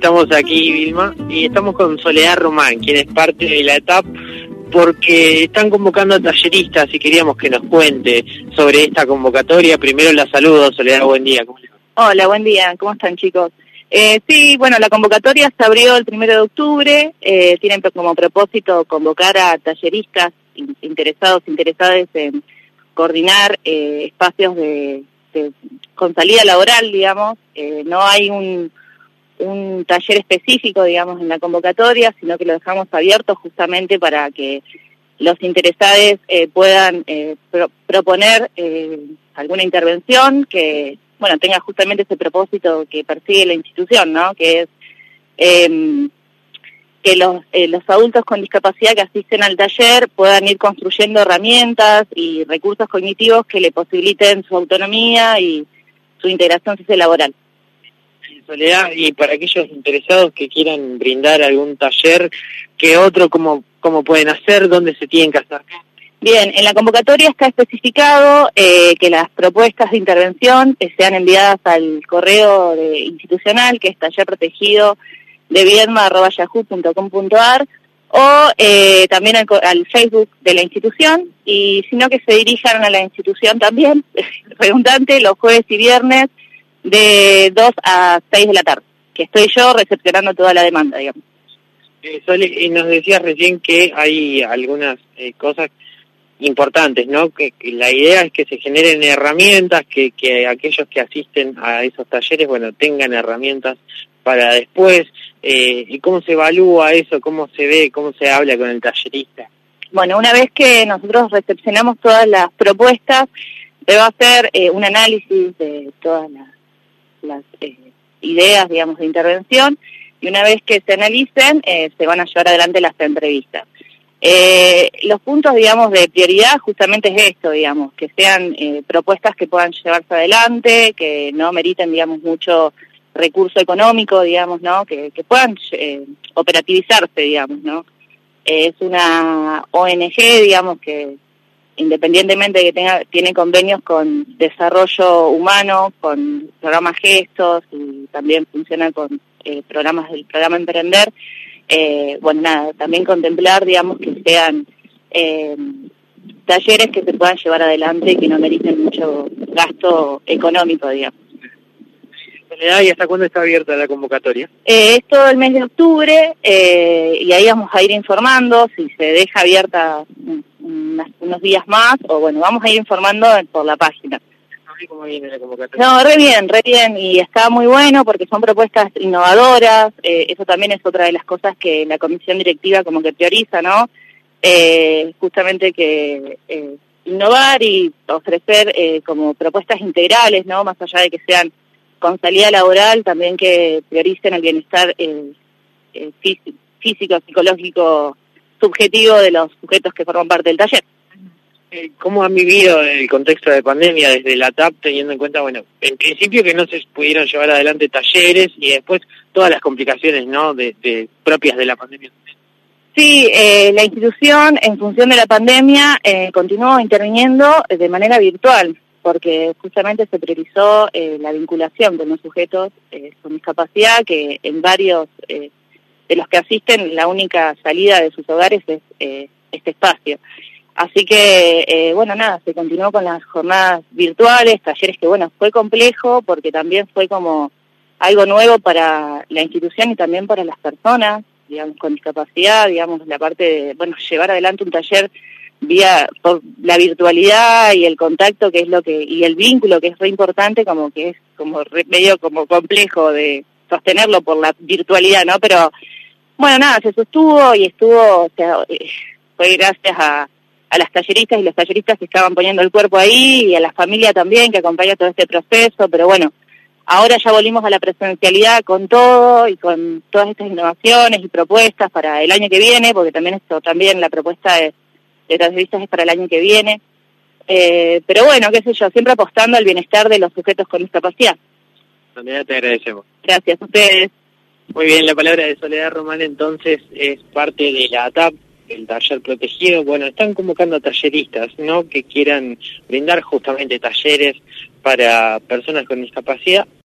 Estamos aquí, Vilma, y estamos con Soledad Román, quien es parte de la etapa porque están convocando a talleristas y queríamos que nos cuente sobre esta convocatoria. Primero la saludo, Soledad, buen día. Hola, buen día, ¿cómo están chicos? Eh, sí, bueno, la convocatoria se abrió el primero de octubre, eh, tienen como propósito convocar a talleristas interesados, interesadas en coordinar eh, espacios de, con salida laboral, digamos, eh, no hay un, un taller específico, digamos, en la convocatoria, sino que lo dejamos abierto justamente para que los interesados eh, puedan eh, proponer eh, alguna intervención que, bueno, tenga justamente ese propósito que persigue la institución, ¿no? Que es em, que los, los adultos con discapacidad que asisten al taller puedan ir construyendo herramientas y recursos cognitivos que le posibiliten su autonomía y su integración sociolaboral. Y para aquellos interesados que quieran brindar algún taller, ¿qué otro, cómo, cómo pueden hacer, dónde se tienen que hacer? Bien, en la convocatoria está especificado eh, que las propuestas de intervención sean enviadas al correo de, institucional, que es tallerprotegido de viedma.yahoo.com.ar o eh, también al, al, Facebook de la institución y sino que se dirijan a la institución también, redundante, los jueves y viernes de 2 a 6 de la tarde, que estoy yo recepcionando toda la demanda, digamos. Eh, y nos decías recién que hay algunas eh, cosas importantes, ¿no? Que, la idea es que se generen herramientas, que, que aquellos que asisten a esos talleres, bueno, tengan herramientas para después. Eh, ¿Y cómo se evalúa eso? ¿Cómo se ve? ¿Cómo se habla con el tallerista? Bueno, una vez que nosotros recepcionamos todas las propuestas, se va a hacer eh, un análisis de todas las las eh, ideas, digamos, de intervención y una vez que se analicen, eh, se van a llevar adelante las entrevistas. Eh, los puntos, digamos, de prioridad justamente es esto, digamos, que sean propuestas que puedan llevarse adelante, que no meriten, digamos, mucho recurso económico, digamos, ¿no? Que, que puedan operativizarse, digamos, ¿no? es una ONG, digamos, que independientemente de que tenga, tiene convenios con desarrollo humano, con programas gestos y también funciona con eh, programas del programa Emprender, eh, bueno, nada, también contemplar, digamos, que sean eh, talleres que se puedan llevar adelante y que no meriten mucho gasto económico, digamos. ¿Y hasta cuándo está abierta la convocatoria? Eh, es todo el mes de octubre eh, y ahí vamos a ir informando si se deja abierta unos días más o bueno, vamos a ir informando por la página. ¿Cómo viene la convocatoria? No, re bien, re bien y está muy bueno porque son propuestas innovadoras, eh, eso también es otra de las cosas que la comisión directiva como que prioriza, ¿no? Eh, justamente que eh, innovar y ofrecer eh, como propuestas integrales, ¿no? Más allá de que sean con salida laboral, también que prioricen el bienestar físico, psicológico, subjetivo de los sujetos que forman parte del taller. Eh, ¿Cómo han vivido el contexto de pandemia desde la TAP, teniendo en cuenta, bueno, en principio que no se pudieron llevar adelante talleres y después todas las complicaciones, ¿no?, de, propias de la pandemia? Sí, eh, la institución, en función de la pandemia, eh, continuó interviniendo de manera virtual porque justamente se priorizó eh, la vinculación con los sujetos eh, con discapacidad, que en varios eh, de los que asisten la única salida de sus hogares es este espacio. Así que, bueno, nada, se continuó con las jornadas virtuales, talleres que, bueno, fue complejo porque también fue como algo nuevo para la institución y también para las personas, digamos, con discapacidad, digamos, la parte de, bueno, llevar adelante un taller vía por la virtualidad y el contacto que es lo que y el vínculo que es re importante como que es como medio como complejo de sostenerlo por la virtualidad no pero bueno nada se sostuvo y estuvo o sea, eh, fue gracias a, a las talleristas y los talleristas que estaban poniendo el cuerpo ahí y a la familia también que acompaña todo este proceso pero bueno ahora ya volvimos a la presencialidad con todo y con todas estas innovaciones y propuestas para el año que viene porque también esto también la propuesta es de las revistas es para el año que viene. Eh, pero bueno, qué sé yo, siempre apostando al bienestar de los sujetos con discapacidad. Soledad, te agradecemos. Gracias a ustedes. Muy bien, la palabra de Soledad Román entonces es parte de la ATAP, el taller protegido. Bueno, están convocando a talleristas, ¿no? Que quieran brindar justamente talleres para personas con discapacidad